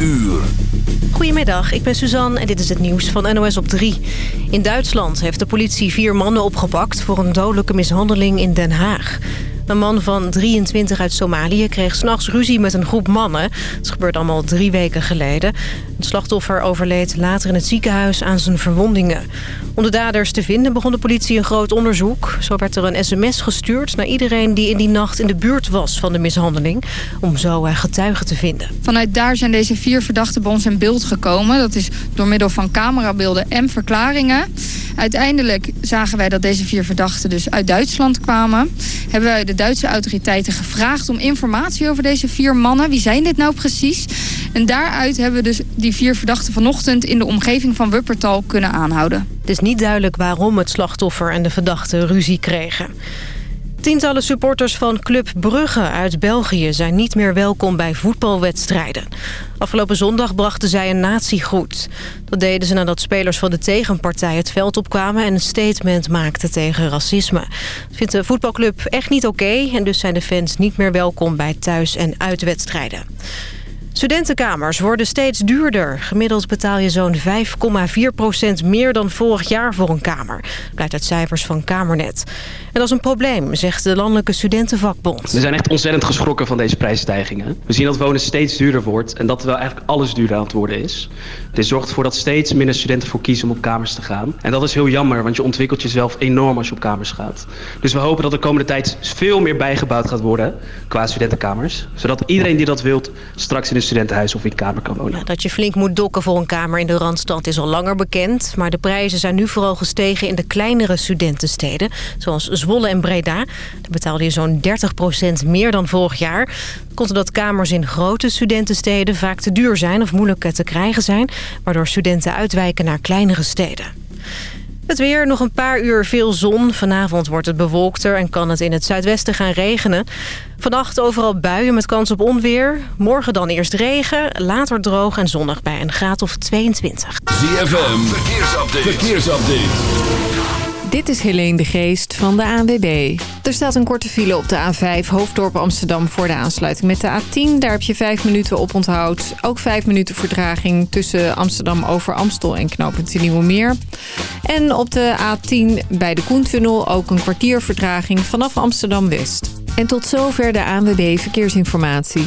uur. Goedemiddag, ik ben Suzanne en dit is het nieuws van NOS op 3. In Duitsland heeft de politie vier mannen opgepakt... voor een dodelijke mishandeling in Den Haag. Een man van 23 uit Somalië kreeg s'nachts ruzie met een groep mannen. Het gebeurde allemaal drie weken geleden. Het slachtoffer overleed later in het ziekenhuis aan zijn verwondingen. Om de daders te vinden begon de politie een groot onderzoek. Zo werd er een sms gestuurd naar iedereen die in die nacht in de buurt was van de mishandeling. Om zo getuigen te vinden. Vanuit daar zijn deze vier verdachten bij ons in beeld gekomen. Dat is door middel van camerabeelden en verklaringen. Uiteindelijk zagen wij dat deze vier verdachten dus uit Duitsland kwamen. Hebben wij de Duitse autoriteiten gevraagd om informatie over deze vier mannen. Wie zijn dit nou precies? En daaruit hebben we dus die vier verdachten vanochtend in de omgeving van Wuppertal kunnen aanhouden. Het is niet duidelijk waarom het slachtoffer en de verdachte ruzie kregen. Tientallen supporters van Club Brugge uit België zijn niet meer welkom bij voetbalwedstrijden. Afgelopen zondag brachten zij een natiegroet. Dat deden ze nadat spelers van de tegenpartij het veld opkwamen... en een statement maakten tegen racisme. Dat vindt de voetbalclub echt niet oké... en dus zijn de fans niet meer welkom bij thuis- en uitwedstrijden. Studentenkamers worden steeds duurder. Gemiddeld betaal je zo'n 5,4% meer dan vorig jaar voor een kamer. Blijkt uit cijfers van Kamernet. En dat is een probleem, zegt de Landelijke Studentenvakbond. We zijn echt ontzettend geschrokken van deze prijsstijgingen. We zien dat wonen steeds duurder wordt en dat wel eigenlijk alles duurder aan het worden is. Dit zorgt ervoor dat steeds minder studenten voor kiezen om op kamers te gaan. En dat is heel jammer, want je ontwikkelt jezelf enorm als je op kamers gaat. Dus we hopen dat de komende tijd veel meer bijgebouwd gaat worden qua studentenkamers. Zodat iedereen die dat wilt straks in studentenhuis of in kamer kan wonen. dat je flink moet dokken voor een kamer in de Randstad is al langer bekend. Maar de prijzen zijn nu vooral gestegen in de kleinere studentensteden. Zoals Zwolle en Breda. Daar betaalde je zo'n 30% meer dan vorig jaar. Komt omdat kamers in grote studentensteden vaak te duur zijn of moeilijk te krijgen zijn. Waardoor studenten uitwijken naar kleinere steden. Het weer, nog een paar uur veel zon. Vanavond wordt het bewolkter en kan het in het zuidwesten gaan regenen. Vannacht overal buien met kans op onweer. Morgen dan eerst regen, later droog en zonnig bij een graad of 22. ZFM. Dit is Helene de Geest van de ANWB. Er staat een korte file op de A5 Hoofddorp Amsterdam voor de aansluiting met de A10. Daar heb je vijf minuten op onthoud. Ook vijf minuten verdraging tussen Amsterdam over Amstel en knooppunt Nieuwe Meer. En op de A10 bij de Koentunnel ook een kwartier verdraging vanaf Amsterdam West. En tot zover de ANWB Verkeersinformatie.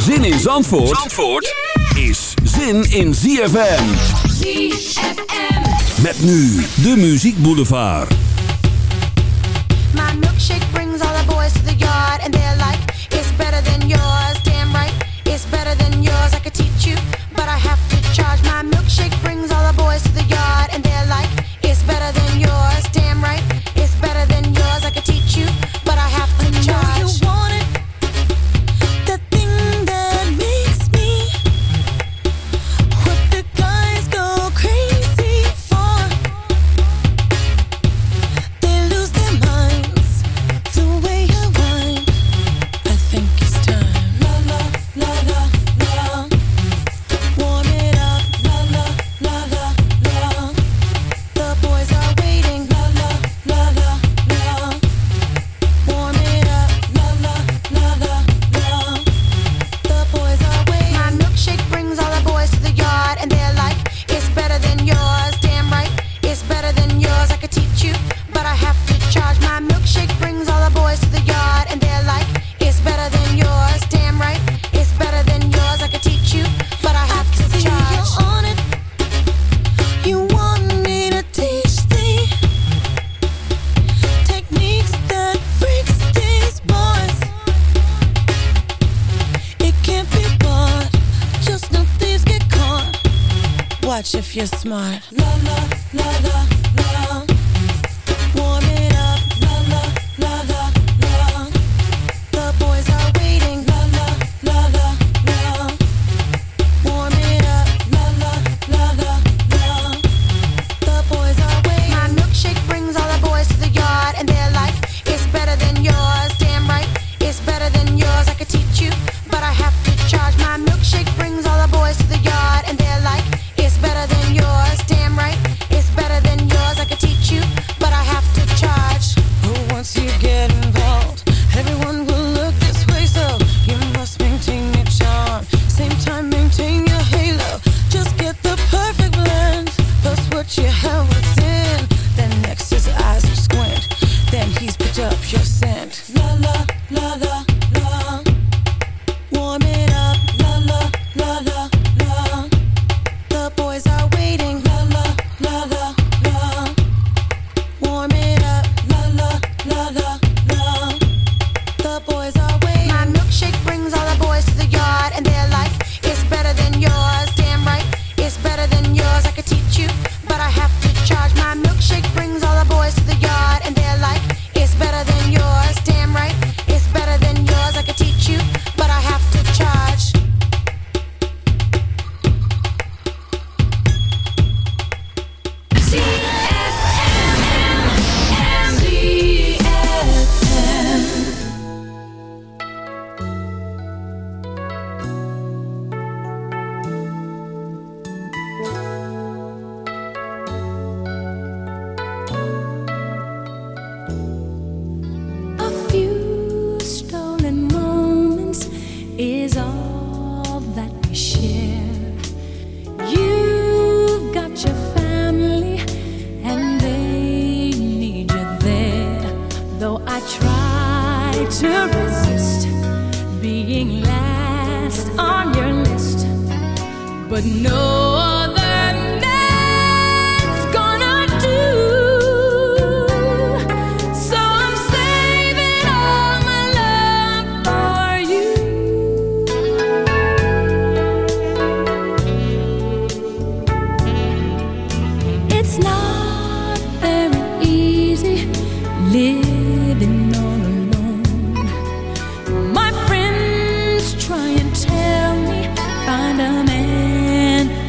Zin in Zandvoort, Zandvoort is zin in ZFM. ZFM. Met nu de Muziek Boulevard. My milkshake brings all the boys to the yard and they're like, it's better than yours. Damn right, it's better than yours. I could teach you, but I have to charge. My milkshake brings all the boys to the yard and they're like, it's better than yours. Damn right,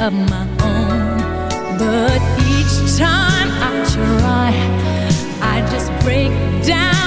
of my own. But each time I try I just break down.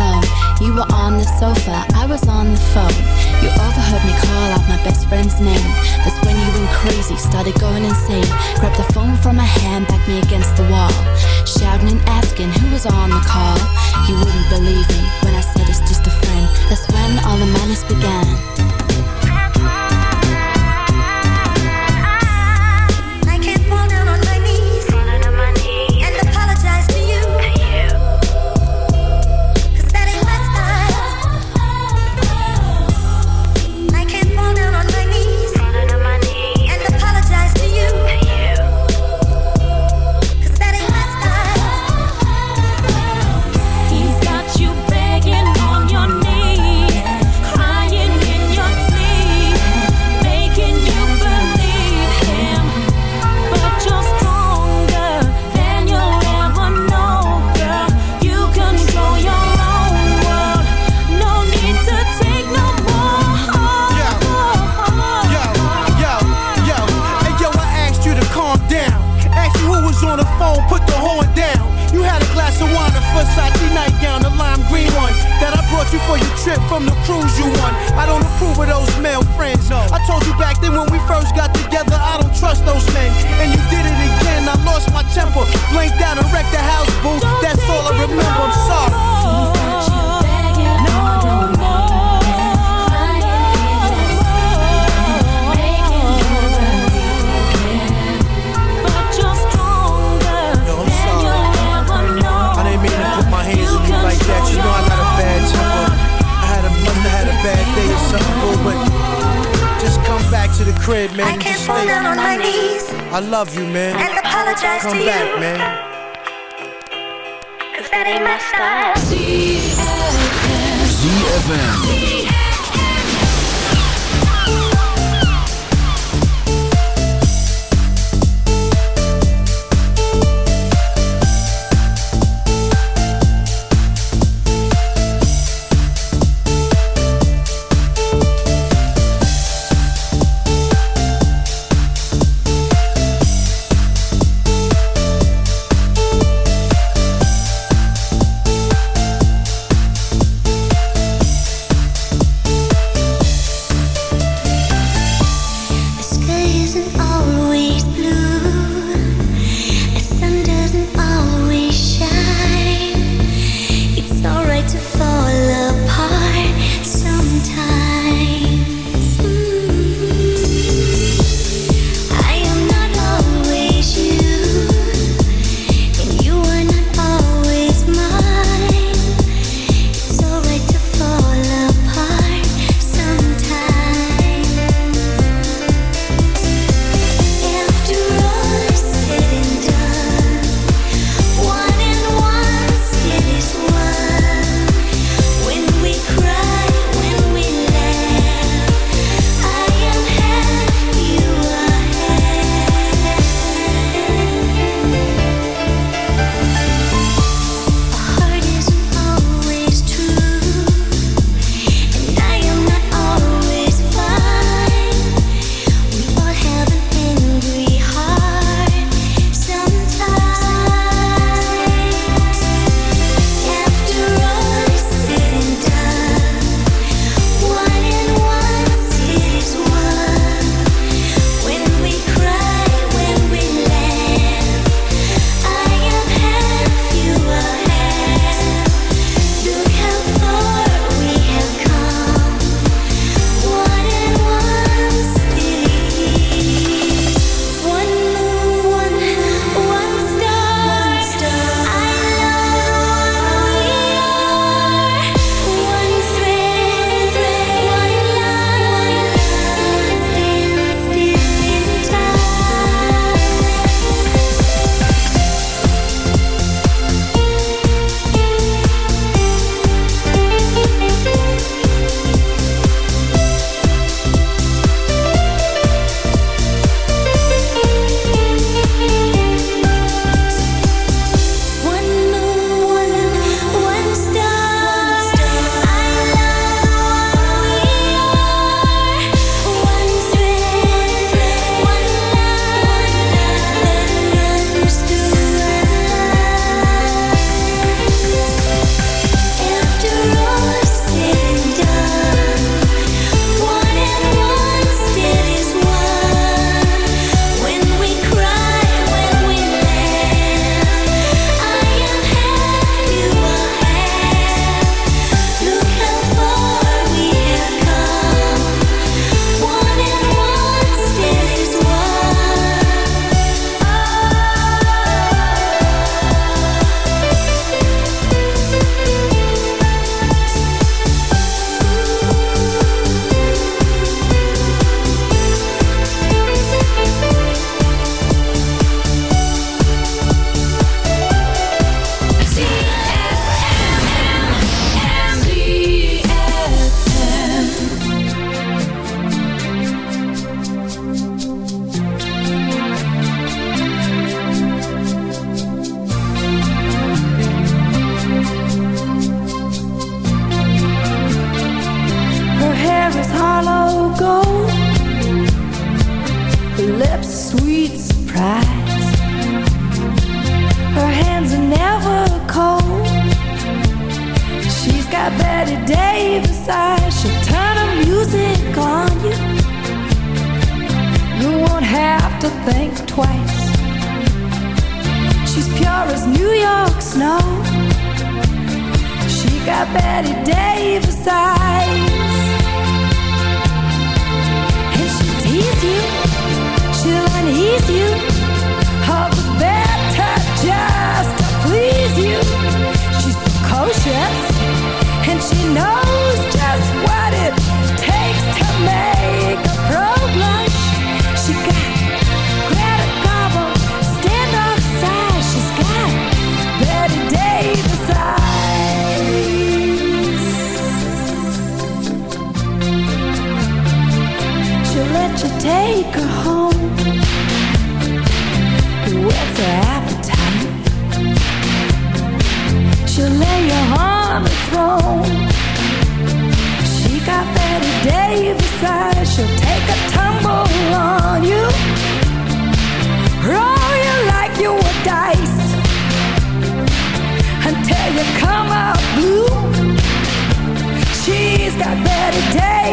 alone. You were on the sofa, I was on the phone. You overheard me call out my best friend's name. That's when you went crazy, started going insane. Grabbed the phone from my hand, backed me against the wall. Shouting and asking who was on the call. You wouldn't believe me when I said it's just a friend. That's when all the madness began. from the cruise you won. I don't approve of those male friends. No. I told you back then when we first got together, I don't trust those men. And you did it again. I lost my temper, blanked out and wrecked the house, boo. Don't That's all I remember. I'm sorry. uncomfortable, but just come back to the crib, man. I can't just fall down on my knees. I love you, man. And apologize come to back, you. man. Cause that ain't my style. ZFM. ZFM.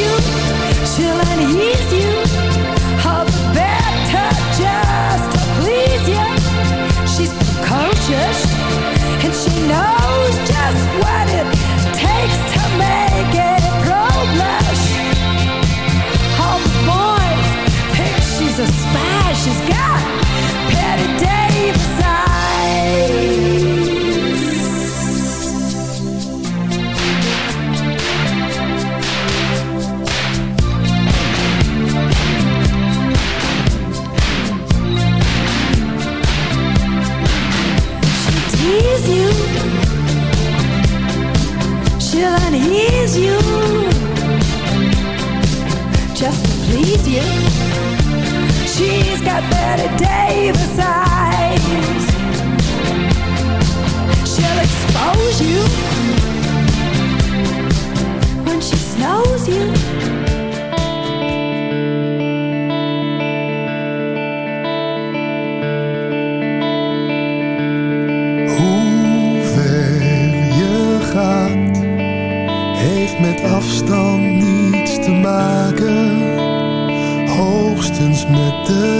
you, she'll unease you. All the better just to please you. She's precocious, and she knows just what it takes to make a pro. All the boys think she's a spy, she's got the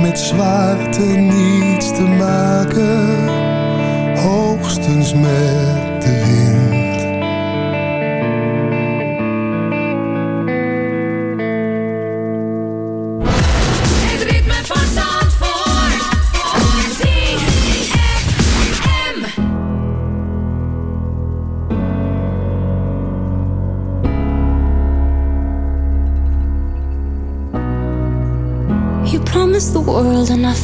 met zwaarte niets te maken, hoogstens met de wind.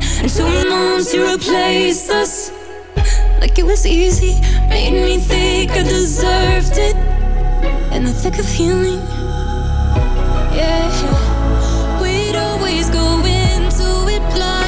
gone. And two months you replaced us. Like it was easy, made me think I deserved it. In the thick of healing, yeah. We'd always go into it blind.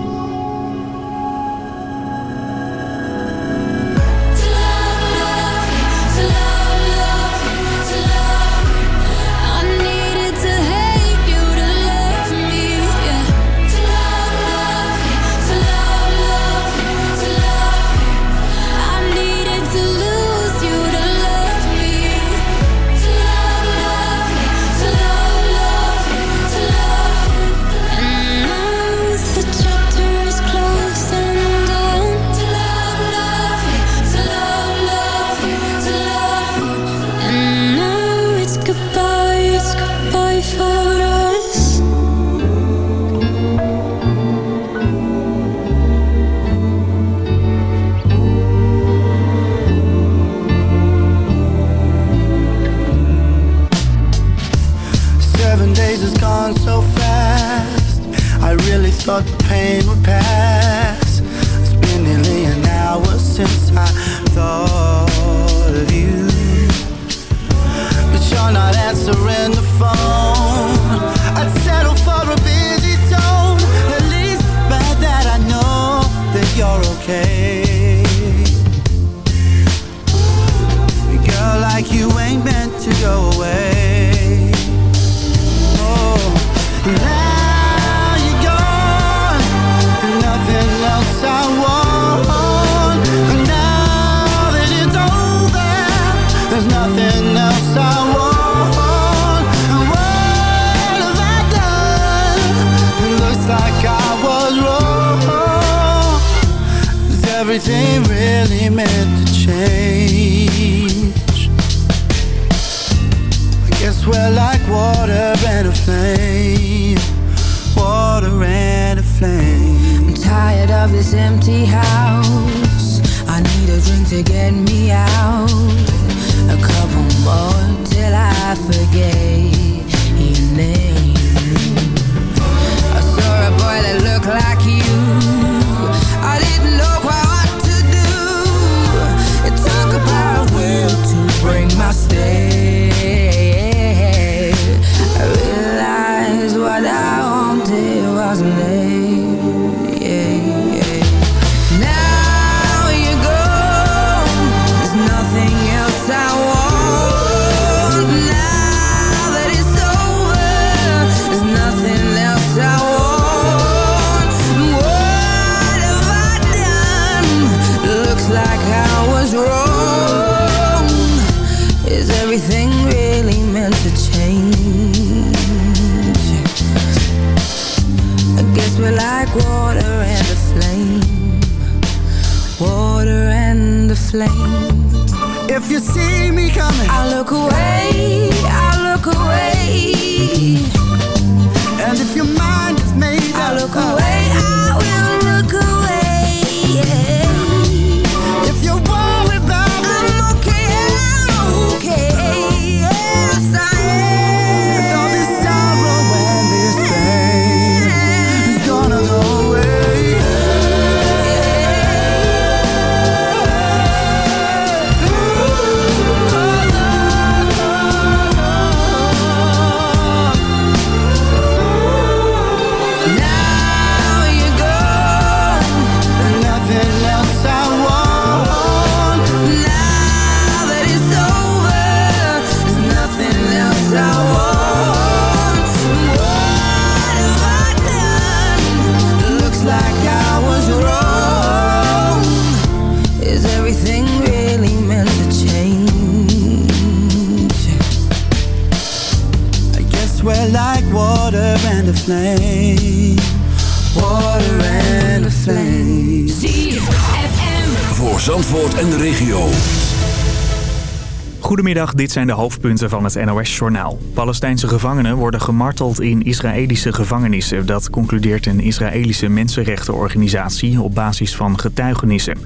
Dit zijn de hoofdpunten van het NOS-journaal. Palestijnse gevangenen worden gemarteld in Israëlische gevangenissen. Dat concludeert een Israëlische mensenrechtenorganisatie op basis van getuigenissen.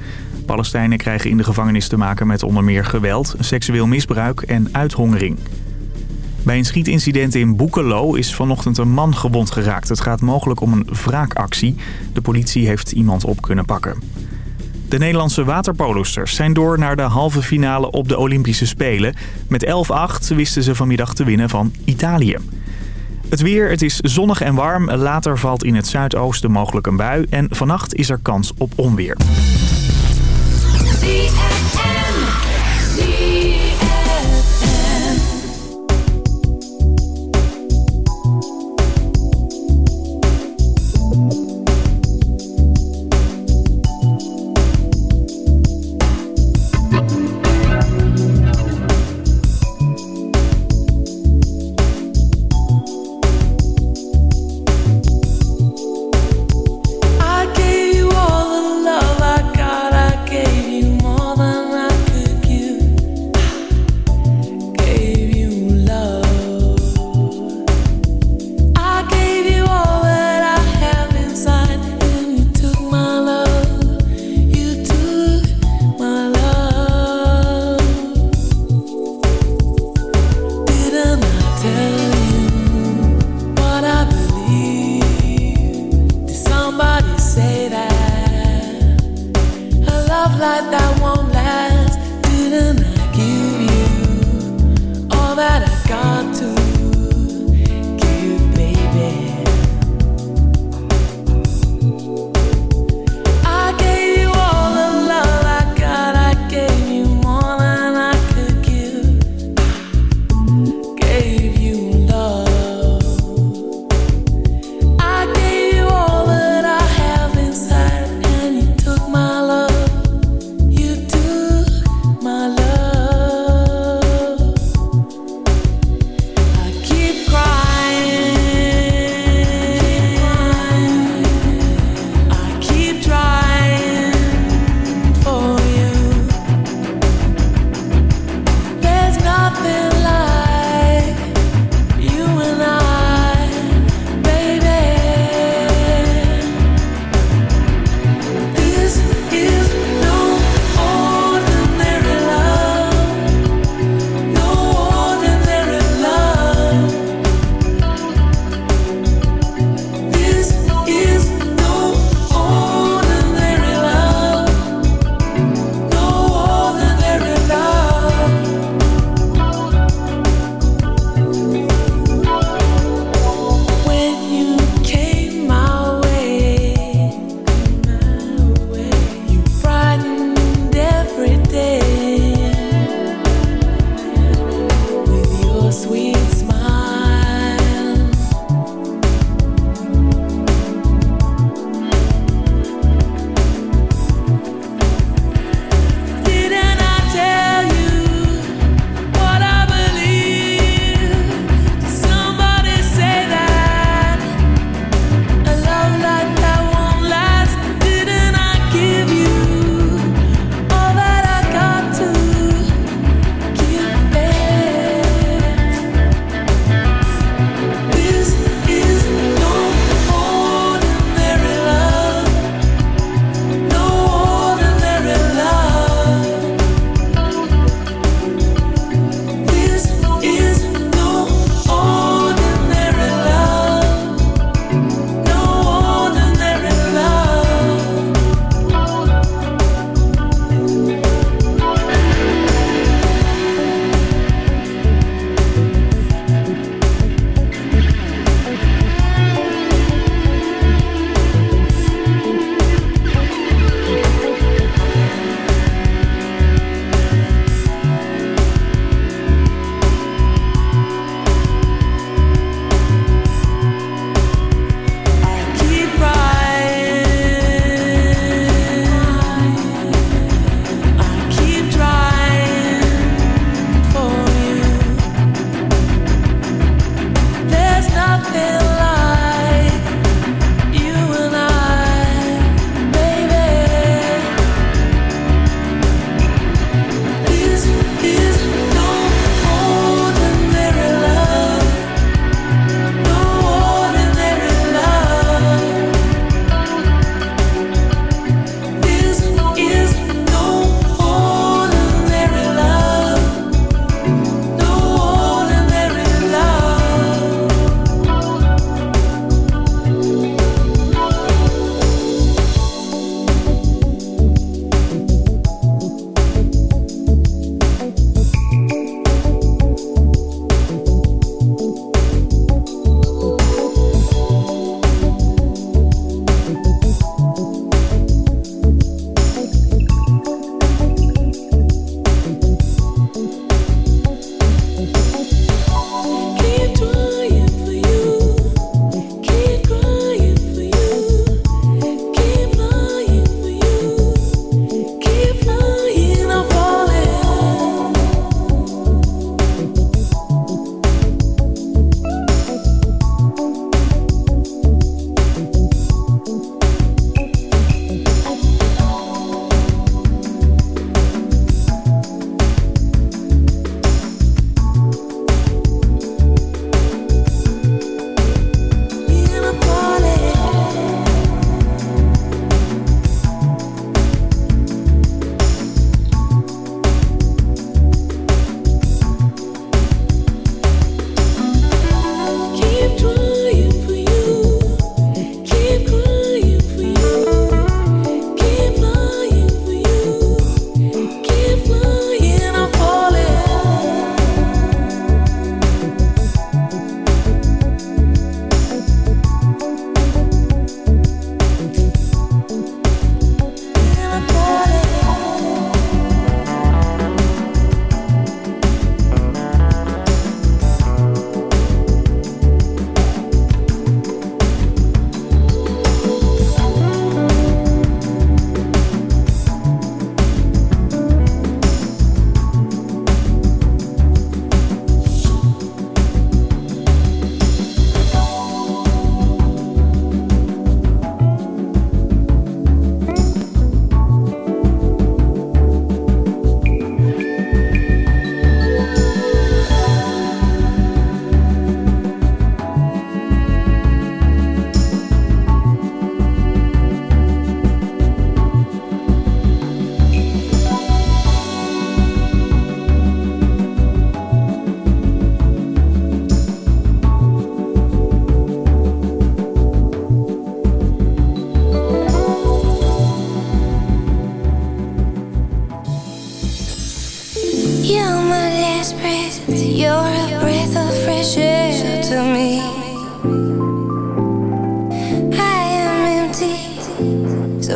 Palestijnen krijgen in de gevangenis te maken met onder meer geweld, seksueel misbruik en uithongering. Bij een schietincident in Boekelo is vanochtend een man gewond geraakt. Het gaat mogelijk om een wraakactie. De politie heeft iemand op kunnen pakken. De Nederlandse waterpolosters zijn door naar de halve finale op de Olympische Spelen. Met 11-8 wisten ze vanmiddag te winnen van Italië. Het weer, het is zonnig en warm. Later valt in het zuidoosten mogelijk een bui. En vannacht is er kans op onweer.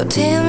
Tell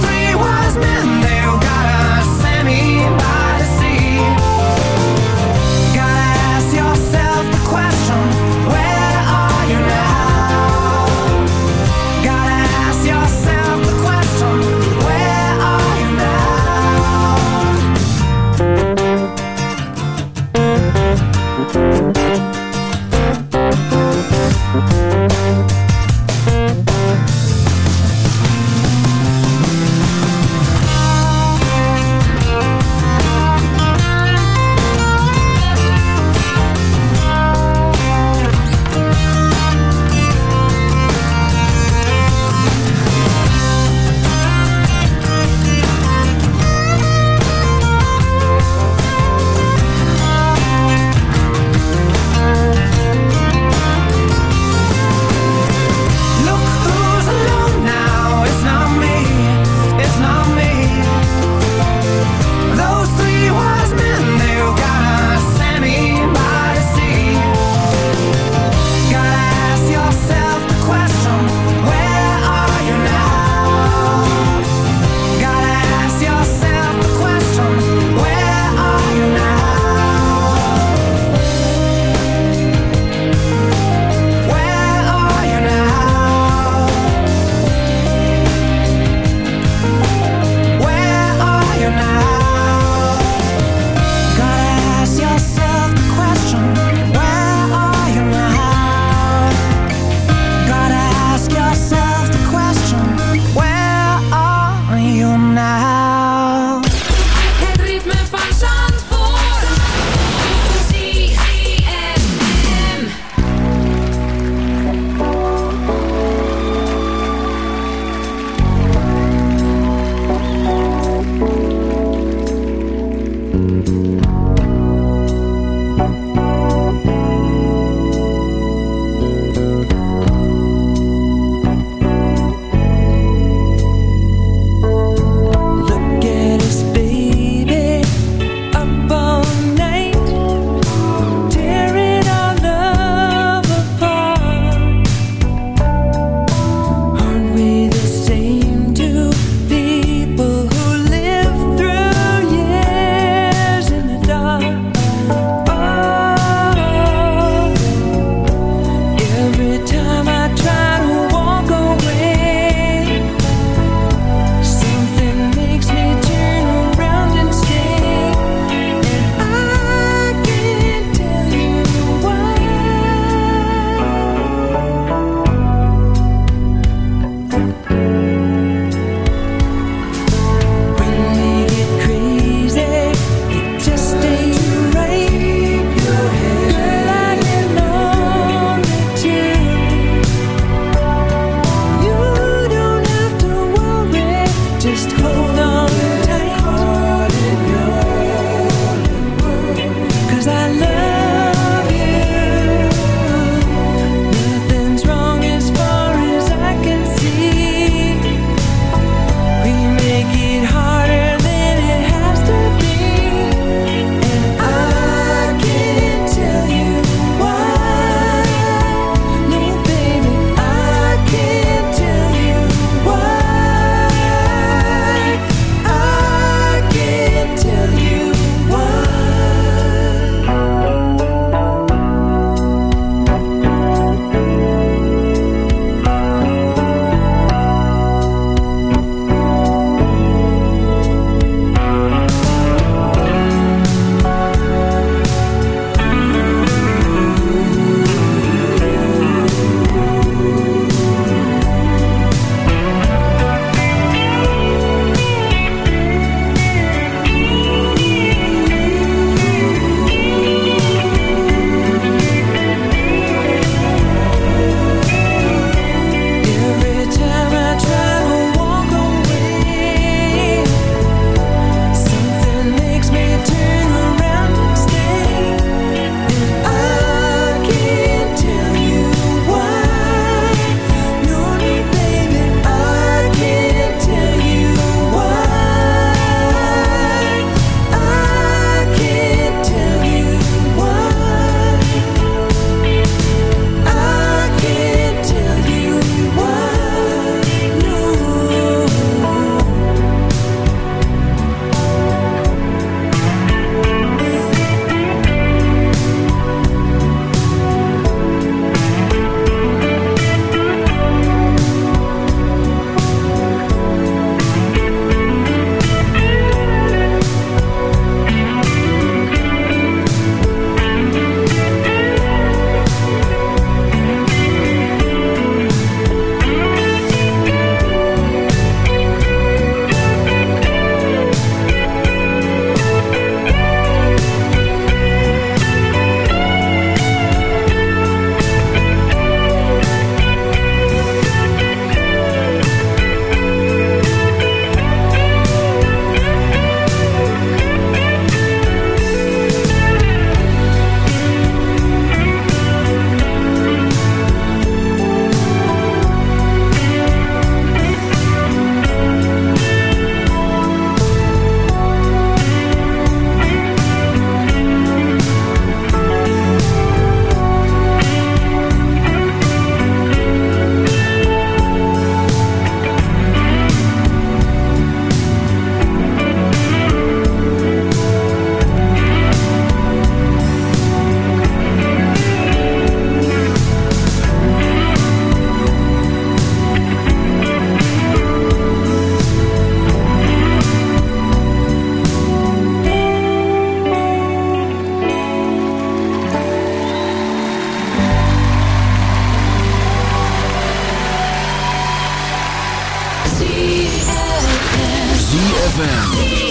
ZFM.